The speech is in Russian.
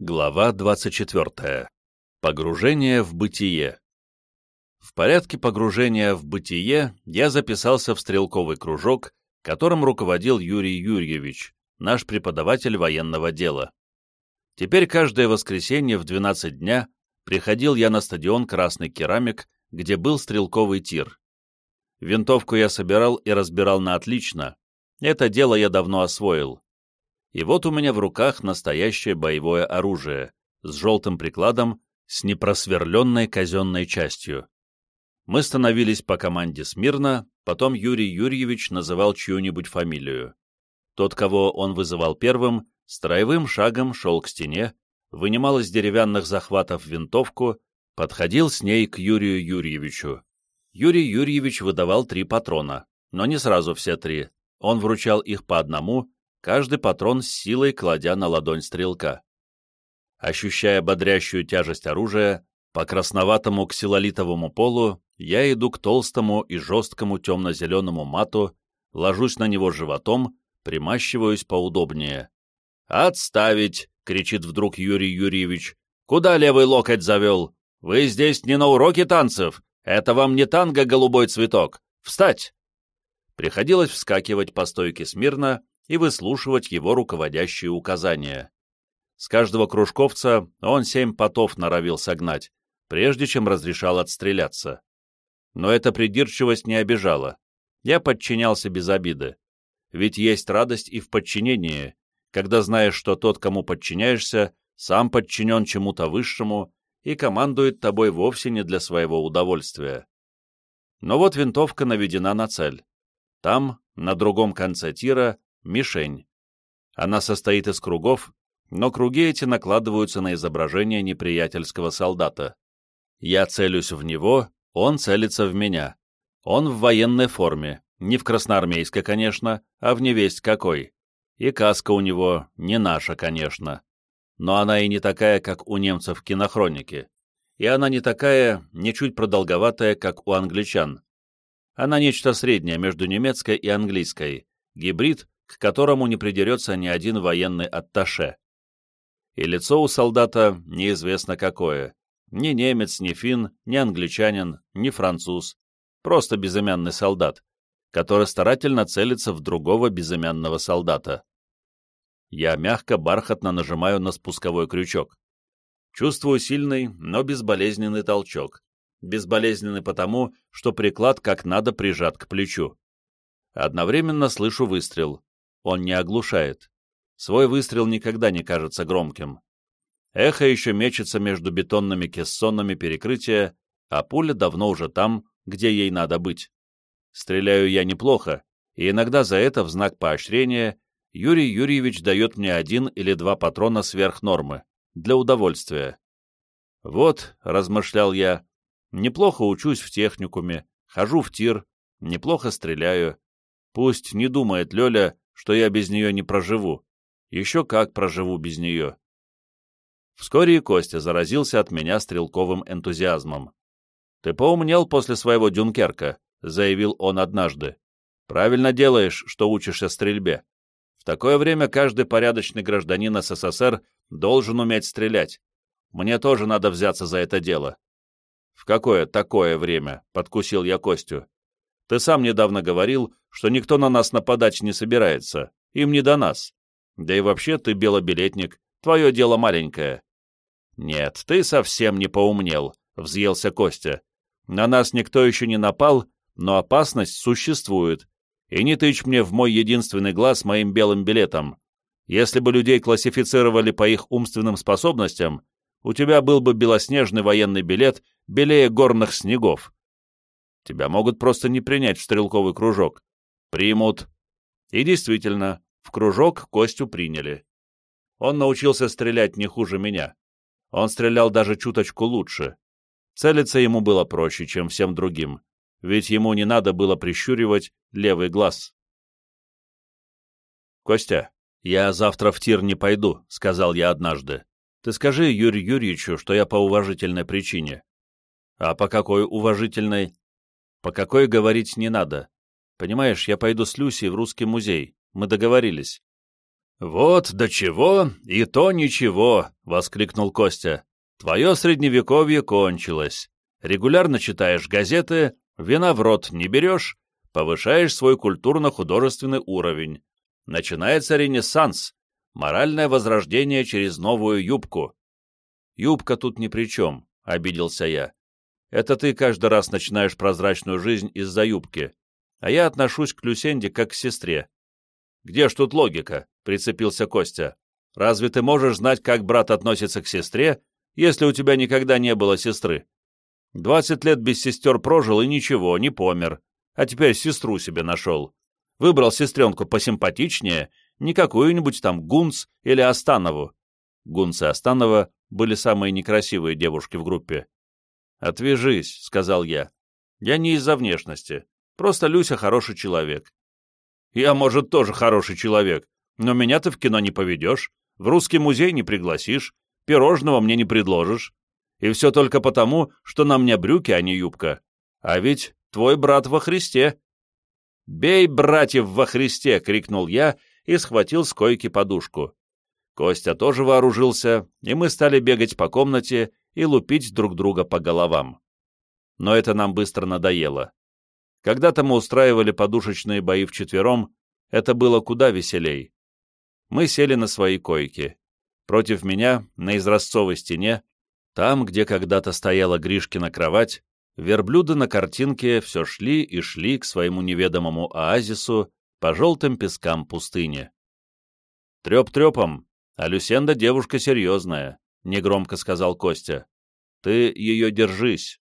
Глава 24. Погружение в бытие. В порядке погружения в бытие я записался в стрелковый кружок, которым руководил Юрий Юрьевич, наш преподаватель военного дела. Теперь каждое воскресенье в 12 дня приходил я на стадион «Красный керамик», где был стрелковый тир. Винтовку я собирал и разбирал на отлично. Это дело я давно освоил. И вот у меня в руках настоящее боевое оружие с желтым прикладом, с непросверленной казенной частью. Мы становились по команде смирно, потом Юрий Юрьевич называл чью-нибудь фамилию. Тот, кого он вызывал первым, строевым шагом шел к стене, вынимал из деревянных захватов винтовку, подходил с ней к Юрию Юрьевичу. Юрий Юрьевич выдавал три патрона, но не сразу все три. Он вручал их по одному, каждый патрон с силой кладя на ладонь стрелка. Ощущая бодрящую тяжесть оружия, по красноватому ксилолитовому полу я иду к толстому и жесткому темно-зеленому мату, ложусь на него животом, примащиваюсь поудобнее. «Отставить!» — кричит вдруг Юрий Юрьевич. «Куда левый локоть завел? Вы здесь не на уроке танцев. Это вам не танго, голубой цветок. Встать!» Приходилось вскакивать по стойке смирно и выслушивать его руководящие указания. С каждого кружковца он семь потов норовил согнать, прежде чем разрешал отстреляться. Но эта придирчивость не обижала. Я подчинялся без обиды. Ведь есть радость и в подчинении, когда знаешь, что тот, кому подчиняешься, сам подчинен чему-то высшему и командует тобой вовсе не для своего удовольствия. Но вот винтовка наведена на цель. Там, на другом конце тира, мишень. Она состоит из кругов, но круги эти накладываются на изображение неприятельского солдата. Я целюсь в него, он целится в меня. Он в военной форме, не в красноармейской, конечно, а в невесть какой. И каска у него не наша, конечно. Но она и не такая, как у немцев в кинохронике. И она не такая, не чуть продолговатая, как у англичан. Она нечто среднее между немецкой и английской, гибрид, к которому не придерется ни один военный атташе. И лицо у солдата неизвестно какое. Ни немец, ни фин, ни англичанин, ни француз. Просто безымянный солдат, который старательно целится в другого безымянного солдата. Я мягко, бархатно нажимаю на спусковой крючок. Чувствую сильный, но безболезненный толчок. Безболезненный потому, что приклад как надо прижат к плечу. Одновременно слышу выстрел. Он не оглушает. Свой выстрел никогда не кажется громким. Эхо еще мечется между бетонными кессонами перекрытия, а пуля давно уже там, где ей надо быть. Стреляю я неплохо, и иногда за это, в знак поощрения, Юрий Юрьевич дает мне один или два патрона сверх нормы, для удовольствия. «Вот», — размышлял я, — «неплохо учусь в техникуме, хожу в тир, неплохо стреляю. Пусть не думает Лёля, что я без нее не проживу. Еще как проживу без нее». Вскоре и Костя заразился от меня стрелковым энтузиазмом. «Ты поумнел после своего Дюнкерка», — заявил он однажды. «Правильно делаешь, что учишься стрельбе. В такое время каждый порядочный гражданин СССР должен уметь стрелять. Мне тоже надо взяться за это дело». «В какое такое время?» — подкусил я Костю. «Ты сам недавно говорил, что никто на нас нападать не собирается. Им не до нас. Да и вообще ты белобилетник, твое дело маленькое». «Нет, ты совсем не поумнел», — взъелся Костя. «На нас никто еще не напал, но опасность существует. И не тычь мне в мой единственный глаз моим белым билетом. Если бы людей классифицировали по их умственным способностям, у тебя был бы белоснежный военный билет белее горных снегов. Тебя могут просто не принять в стрелковый кружок. Примут. И действительно, в кружок Костю приняли. Он научился стрелять не хуже меня. Он стрелял даже чуточку лучше. Целиться ему было проще, чем всем другим ведь ему не надо было прищуривать левый глаз. «Костя, я завтра в тир не пойду», — сказал я однажды. «Ты скажи Юрию Юрьевичу, что я по уважительной причине». «А по какой уважительной?» «По какой говорить не надо. Понимаешь, я пойду с Люсей в русский музей. Мы договорились». «Вот до чего, и то ничего!» — воскликнул Костя. «Твое средневековье кончилось. Регулярно читаешь газеты, вина в рот не берешь, повышаешь свой культурно-художественный уровень. Начинается ренессанс, моральное возрождение через новую юбку». «Юбка тут ни при чем», — обиделся я. «Это ты каждый раз начинаешь прозрачную жизнь из-за юбки, а я отношусь к Люсенде как к сестре. «Где ж тут логика?» — прицепился Костя. «Разве ты можешь знать, как брат относится к сестре, если у тебя никогда не было сестры? Двадцать лет без сестер прожил и ничего, не помер, а теперь сестру себе нашел. Выбрал сестренку посимпатичнее, не какую-нибудь там Гунц или Останову». Гунц и Останова были самые некрасивые девушки в группе. «Отвяжись», — сказал я. «Я не из-за внешности. Просто Люся хороший человек. Я, может, тоже хороший человек, но меня ты в кино не поведешь, в русский музей не пригласишь, пирожного мне не предложишь. И все только потому, что на мне брюки, а не юбка. А ведь твой брат во Христе. «Бей, братьев, во Христе!» — крикнул я и схватил с койки подушку. Костя тоже вооружился, и мы стали бегать по комнате и лупить друг друга по головам. Но это нам быстро надоело. Когда-то мы устраивали подушечные бои вчетвером, это было куда веселей. Мы сели на свои койки. Против меня, на изразцовой стене, там, где когда-то стояла Гришкина кровать, верблюды на картинке все шли и шли к своему неведомому оазису по желтым пескам пустыни. «Треп трепом, а Люсенда девушка серьезная», — негромко сказал Костя. «Ты ее держись,